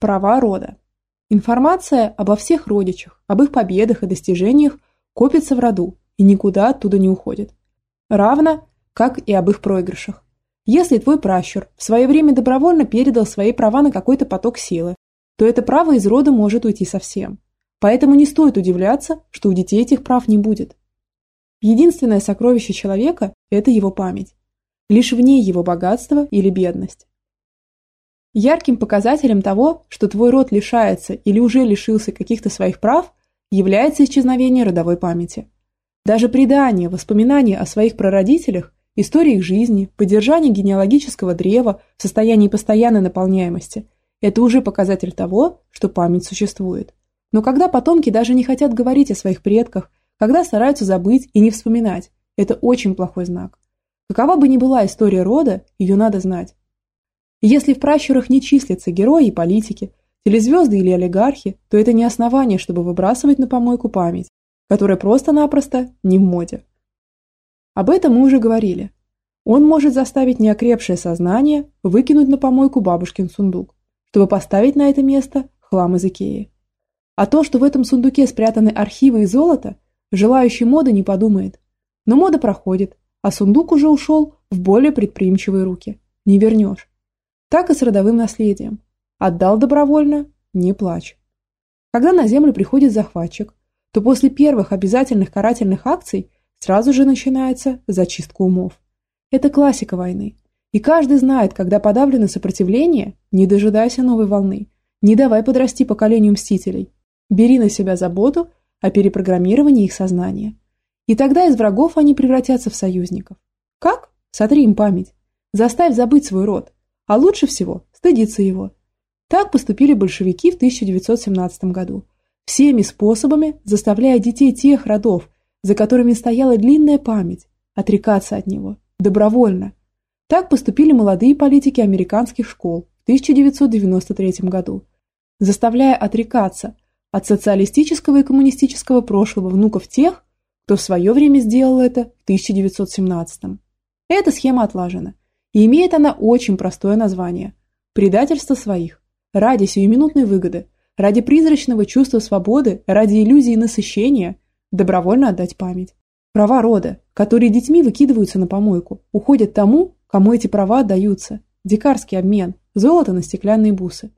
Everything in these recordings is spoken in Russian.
Права рода. Информация обо всех родичах, об их победах и достижениях копится в роду и никуда оттуда не уходит. Равно, как и об их проигрышах. Если твой пращур в свое время добровольно передал свои права на какой-то поток силы, то это право из рода может уйти совсем. Поэтому не стоит удивляться, что у детей этих прав не будет. Единственное сокровище человека – это его память. Лишь в ней его богатство или бедность. Ярким показателем того, что твой род лишается или уже лишился каких-то своих прав, является исчезновение родовой памяти. Даже предания, воспоминания о своих прародителях, истории их жизни, поддержание генеалогического древа в состоянии постоянной наполняемости – это уже показатель того, что память существует. Но когда потомки даже не хотят говорить о своих предках, когда стараются забыть и не вспоминать, это очень плохой знак. Какова бы ни была история рода, ее надо знать. Если в пращурах не числятся герои и политики, телезвезды или олигархи, то это не основание, чтобы выбрасывать на помойку память, которая просто-напросто не в моде. Об этом мы уже говорили. Он может заставить неокрепшее сознание выкинуть на помойку бабушкин сундук, чтобы поставить на это место хлам из Икеи. А то, что в этом сундуке спрятаны архивы и золото, желающий моды не подумает. Но мода проходит, а сундук уже ушел в более предприимчивые руки. Не вернешь. Так и с родовым наследием. Отдал добровольно – не плачь. Когда на землю приходит захватчик, то после первых обязательных карательных акций сразу же начинается зачистка умов. Это классика войны. И каждый знает, когда подавлено сопротивление, не дожидайся новой волны, не давай подрасти поколению мстителей, Бери на себя заботу о перепрограммировании их сознания. И тогда из врагов они превратятся в союзников. Как? Сотри им память. Заставь забыть свой род. А лучше всего стыдиться его. Так поступили большевики в 1917 году. Всеми способами заставляя детей тех родов, за которыми стояла длинная память, отрекаться от него. Добровольно. Так поступили молодые политики американских школ в 1993 году, заставляя отрекаться – от социалистического и коммунистического прошлого внуков тех, кто в свое время сделал это в 1917-м. Эта схема отлажена, и имеет она очень простое название – предательство своих, ради сиюминутной выгоды, ради призрачного чувства свободы, ради иллюзии насыщения, добровольно отдать память. Права рода, которые детьми выкидываются на помойку, уходят тому, кому эти права отдаются. Дикарский обмен, золото на стеклянные бусы.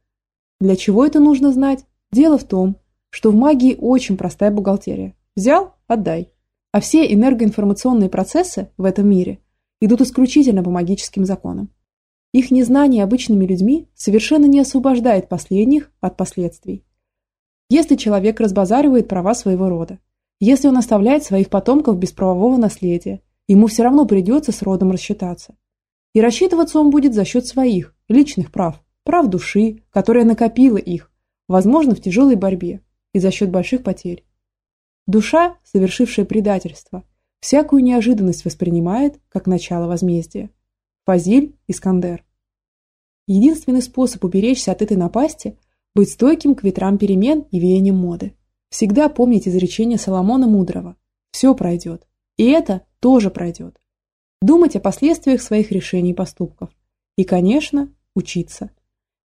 Для чего это нужно знать? Дело в том, что в магии очень простая бухгалтерия. Взял – отдай. А все энергоинформационные процессы в этом мире идут исключительно по магическим законам. Их незнание обычными людьми совершенно не освобождает последних от последствий. Если человек разбазаривает права своего рода, если он оставляет своих потомков без правового наследия, ему все равно придется с родом рассчитаться. И рассчитываться он будет за счет своих, личных прав, прав души, которая накопила их, возможно, в тяжелой борьбе и за счет больших потерь. Душа, совершившая предательство, всякую неожиданность воспринимает как начало возмездия. Фазиль Искандер. Единственный способ уберечься от этой напасти – быть стойким к ветрам перемен и веяниям моды. Всегда помнить изречение Соломона Мудрого «Все пройдет». И это тоже пройдет. Думать о последствиях своих решений и поступков. И, конечно, учиться.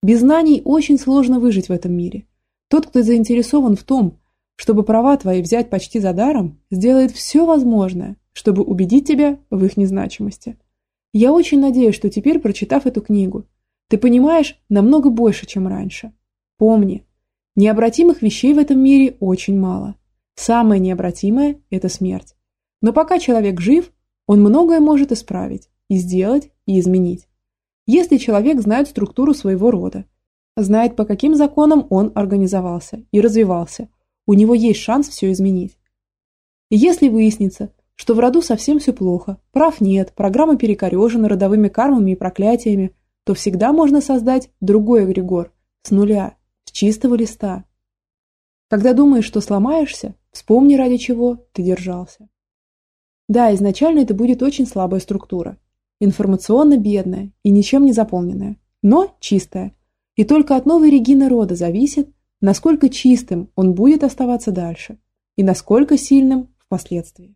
Без знаний очень сложно выжить в этом мире. Тот, кто заинтересован в том, чтобы права твои взять почти за даром, сделает все возможное, чтобы убедить тебя в их незначимости. Я очень надеюсь, что теперь, прочитав эту книгу, ты понимаешь намного больше, чем раньше. Помни, необратимых вещей в этом мире очень мало. Самое необратимое – это смерть. Но пока человек жив, он многое может исправить, и сделать, и изменить. Если человек знает структуру своего рода, знает, по каким законам он организовался и развивался, у него есть шанс все изменить. И если выяснится, что в роду совсем все плохо, прав нет, программа перекорежена родовыми кармами и проклятиями, то всегда можно создать другой эгрегор, с нуля, с чистого листа. Когда думаешь, что сломаешься, вспомни, ради чего ты держался. Да, изначально это будет очень слабая структура, информационно бедная и ничем не заполненная, но чистая. И только от новой Регины рода зависит, насколько чистым он будет оставаться дальше и насколько сильным впоследствии.